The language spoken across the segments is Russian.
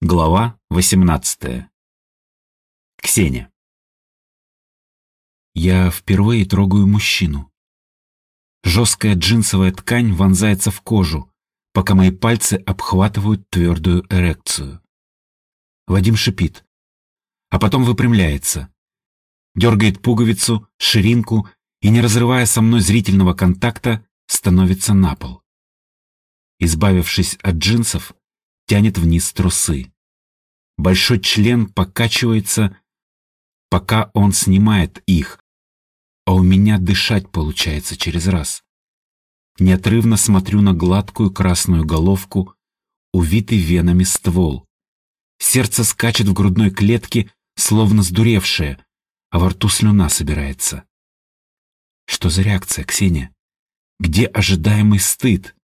Глава 18. Ксения. Я впервые трогаю мужчину. Жесткая джинсовая ткань вонзается в кожу, пока мои пальцы обхватывают твердую эрекцию. Вадим шипит, а потом выпрямляется, дергает пуговицу, ширинку и, не разрывая со мной зрительного контакта, становится на пол. Избавившись от джинсов, тянет вниз трусы. Большой член покачивается, пока он снимает их, а у меня дышать получается через раз. Неотрывно смотрю на гладкую красную головку, увитый венами ствол. Сердце скачет в грудной клетке, словно сдуревшее, а во рту слюна собирается. Что за реакция, Ксения? Где ожидаемый стыд?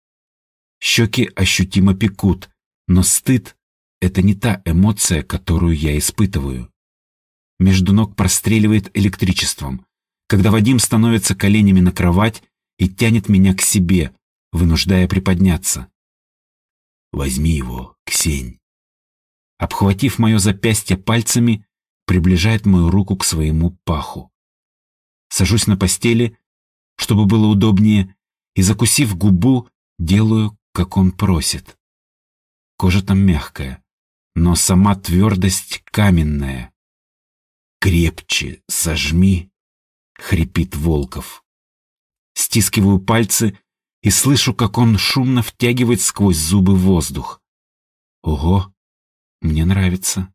Щеки ощутимо пекут, но стыд — это не та эмоция, которую я испытываю. Между ног простреливает электричеством, когда Вадим становится коленями на кровать и тянет меня к себе, вынуждая приподняться. «Возьми его, Ксень». Обхватив мое запястье пальцами, приближает мою руку к своему паху. Сажусь на постели, чтобы было удобнее, и, закусив губу, делаю, как он просит. Кожа там мягкая, но сама твердость каменная. «Крепче сожми», — хрипит Волков. Стискиваю пальцы и слышу, как он шумно втягивает сквозь зубы воздух. Ого, мне нравится.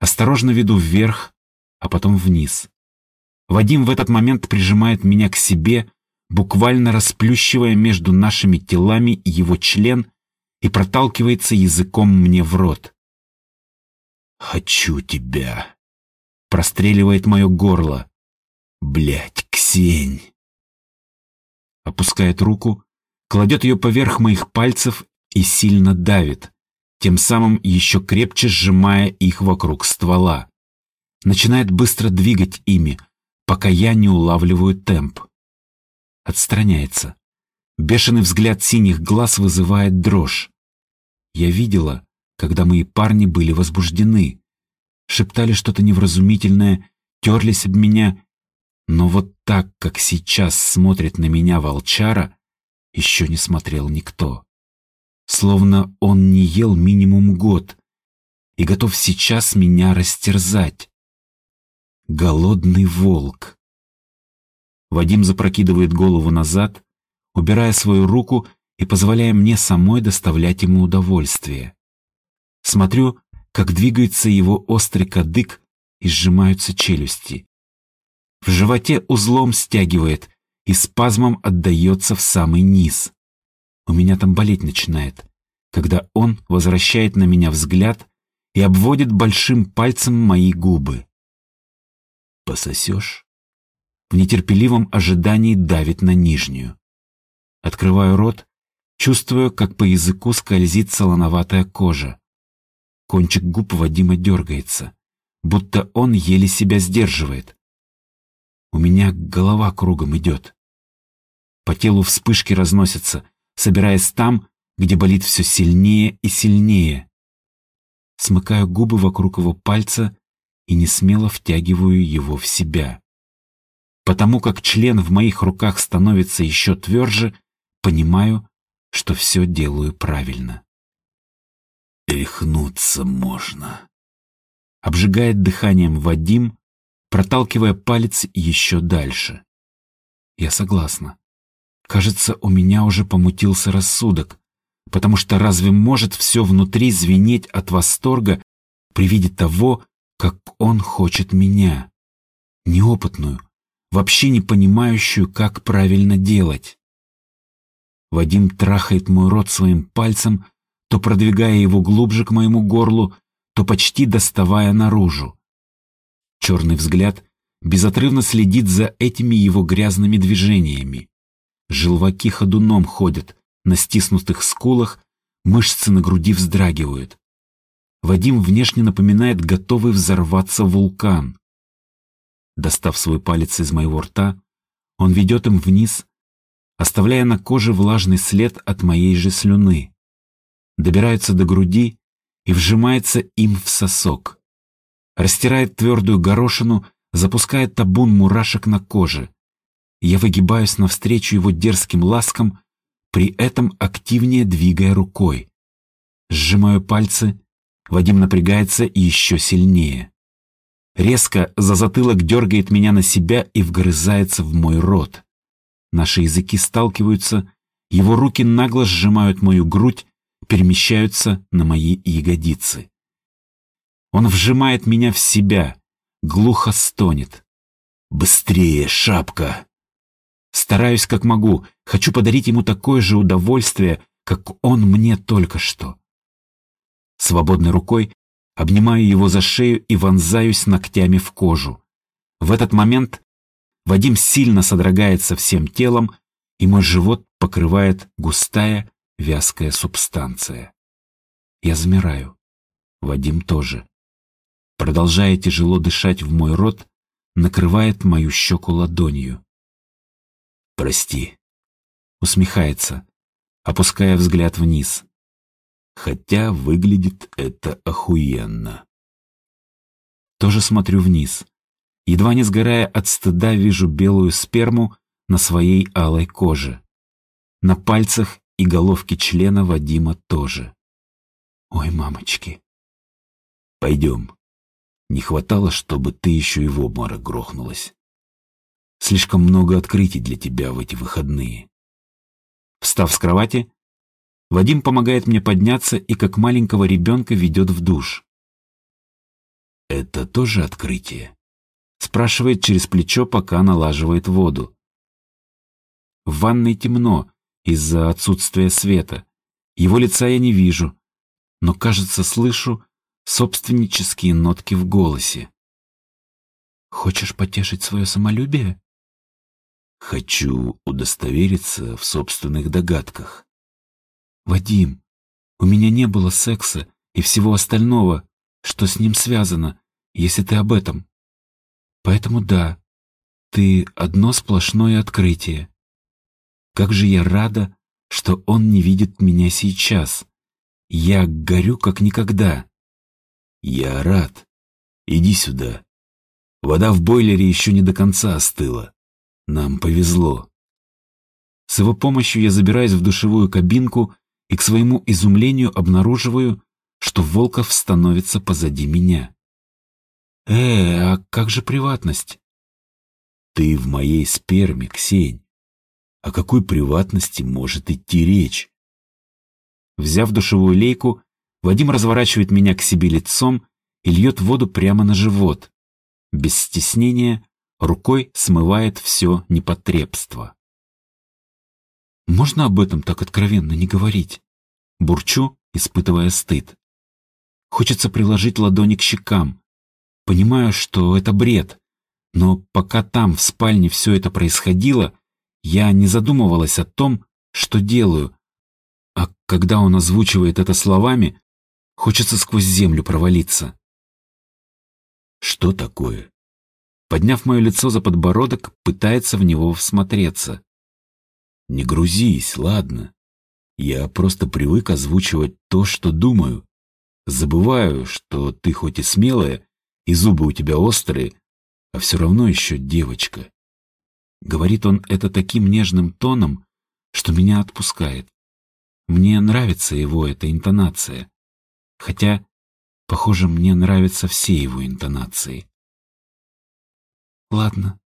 Осторожно веду вверх, а потом вниз. Вадим в этот момент прижимает меня к себе, буквально расплющивая между нашими телами его член и проталкивается языком мне в рот. «Хочу тебя!» Простреливает мое горло. Блять, Ксень!» Опускает руку, кладет ее поверх моих пальцев и сильно давит, тем самым еще крепче сжимая их вокруг ствола. Начинает быстро двигать ими, пока я не улавливаю темп. Отстраняется. Бешеный взгляд синих глаз вызывает дрожь. Я видела, когда мои парни были возбуждены. Шептали что-то невразумительное, терлись об меня. Но вот так, как сейчас смотрит на меня волчара, еще не смотрел никто. Словно он не ел минимум год и готов сейчас меня растерзать. Голодный волк. Вадим запрокидывает голову назад, убирая свою руку и позволяя мне самой доставлять ему удовольствие. Смотрю, как двигается его острый кадык и сжимаются челюсти. В животе узлом стягивает и спазмом отдается в самый низ. У меня там болеть начинает, когда он возвращает на меня взгляд и обводит большим пальцем мои губы. «Пососешь?» В нетерпеливом ожидании давит на нижнюю. Открываю рот Чувствую, как по языку скользит солоноватая кожа. Кончик губ Вадима дергается, будто он еле себя сдерживает. У меня голова кругом идет. По телу вспышки разносятся, собираясь там, где болит все сильнее и сильнее. Смыкаю губы вокруг его пальца и не смело втягиваю его в себя. Потому как член в моих руках становится еще тверже, понимаю, что все делаю правильно. Рехнуться можно. Обжигает дыханием Вадим, проталкивая палец еще дальше. Я согласна. Кажется, у меня уже помутился рассудок, потому что разве может все внутри звенеть от восторга при виде того, как он хочет меня? Неопытную, вообще не понимающую, как правильно делать. Вадим трахает мой рот своим пальцем, то продвигая его глубже к моему горлу, то почти доставая наружу. Черный взгляд безотрывно следит за этими его грязными движениями. Желваки ходуном ходят, на стиснутых скулах мышцы на груди вздрагивают. Вадим внешне напоминает готовый взорваться вулкан. Достав свой палец из моего рта, он ведет им вниз оставляя на коже влажный след от моей же слюны. Добирается до груди и вжимается им в сосок. Растирает твердую горошину, запускает табун мурашек на коже. Я выгибаюсь навстречу его дерзким ласкам, при этом активнее двигая рукой. Сжимаю пальцы, Вадим напрягается еще сильнее. Резко за затылок дергает меня на себя и вгрызается в мой рот. Наши языки сталкиваются, его руки нагло сжимают мою грудь, перемещаются на мои ягодицы. Он вжимает меня в себя, глухо стонет. «Быстрее, шапка!» Стараюсь как могу, хочу подарить ему такое же удовольствие, как он мне только что. Свободной рукой обнимаю его за шею и вонзаюсь ногтями в кожу. В этот момент Вадим сильно содрогается всем телом, и мой живот покрывает густая вязкая субстанция. Я замираю. Вадим тоже. Продолжая тяжело дышать в мой рот, накрывает мою щеку ладонью. «Прости», — усмехается, опуская взгляд вниз. Хотя выглядит это охуенно. Тоже смотрю вниз. Едва не сгорая от стыда, вижу белую сперму на своей алой коже. На пальцах и головке члена Вадима тоже. Ой, мамочки. Пойдем. Не хватало, чтобы ты еще и в обморок грохнулась. Слишком много открытий для тебя в эти выходные. Встав с кровати, Вадим помогает мне подняться и как маленького ребенка ведет в душ. «Это тоже открытие?» Спрашивает через плечо, пока налаживает воду. В ванной темно из-за отсутствия света. Его лица я не вижу, но, кажется, слышу собственнические нотки в голосе. «Хочешь потешить свое самолюбие?» «Хочу удостовериться в собственных догадках». «Вадим, у меня не было секса и всего остального, что с ним связано, если ты об этом. Поэтому да, ты одно сплошное открытие. Как же я рада, что он не видит меня сейчас. Я горю как никогда. Я рад. Иди сюда. Вода в бойлере еще не до конца остыла. Нам повезло. С его помощью я забираюсь в душевую кабинку и к своему изумлению обнаруживаю, что Волков становится позади меня. «Э, а как же приватность?» «Ты в моей сперме, Ксень. О какой приватности может идти речь?» Взяв душевую лейку, Вадим разворачивает меня к себе лицом и льет воду прямо на живот. Без стеснения рукой смывает все непотребство. Можно об этом так откровенно не говорить? Бурчу, испытывая стыд. Хочется приложить ладони к щекам. Понимаю, что это бред. Но пока там, в спальне, все это происходило, я не задумывалась о том, что делаю. А когда он озвучивает это словами, хочется сквозь землю провалиться. Что такое? Подняв мое лицо за подбородок, пытается в него всмотреться. Не грузись, ладно. Я просто привык озвучивать то, что думаю. Забываю, что ты хоть и смелая, и зубы у тебя острые, а все равно еще девочка. Говорит он это таким нежным тоном, что меня отпускает. Мне нравится его эта интонация. Хотя, похоже, мне нравятся все его интонации. Ладно,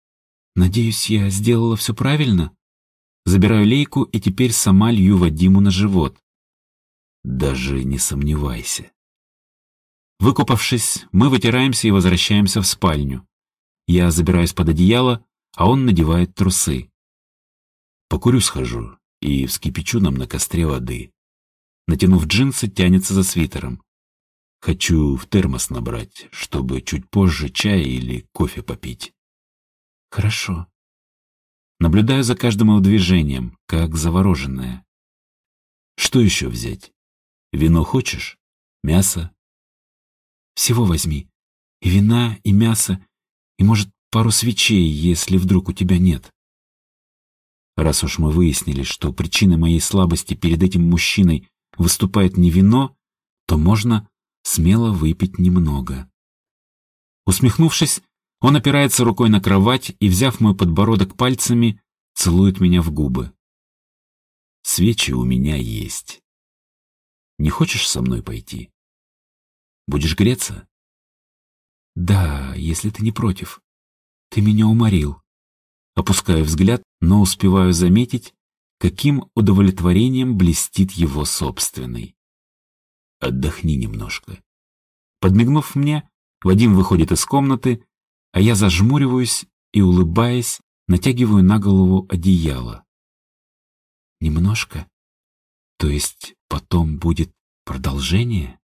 надеюсь, я сделала все правильно? Забираю лейку и теперь сама лью Вадиму на живот. Даже не сомневайся. Выкупавшись, мы вытираемся и возвращаемся в спальню. Я забираюсь под одеяло, а он надевает трусы. Покурю схожу и вскипячу нам на костре воды. Натянув джинсы, тянется за свитером. Хочу в термос набрать, чтобы чуть позже чай или кофе попить. Хорошо. Наблюдаю за каждым его движением, как завороженная. Что еще взять? Вино хочешь? Мясо? Всего возьми. И вина, и мясо, и, может, пару свечей, если вдруг у тебя нет. Раз уж мы выяснили, что причиной моей слабости перед этим мужчиной выступает не вино, то можно смело выпить немного. Усмехнувшись, он опирается рукой на кровать и, взяв мой подбородок пальцами, целует меня в губы. Свечи у меня есть. Не хочешь со мной пойти? Будешь греться? Да, если ты не против. Ты меня уморил. Опускаю взгляд, но успеваю заметить, каким удовлетворением блестит его собственный. Отдохни немножко. Подмигнув мне, Вадим выходит из комнаты, а я зажмуриваюсь и, улыбаясь, натягиваю на голову одеяло. Немножко? То есть потом будет продолжение?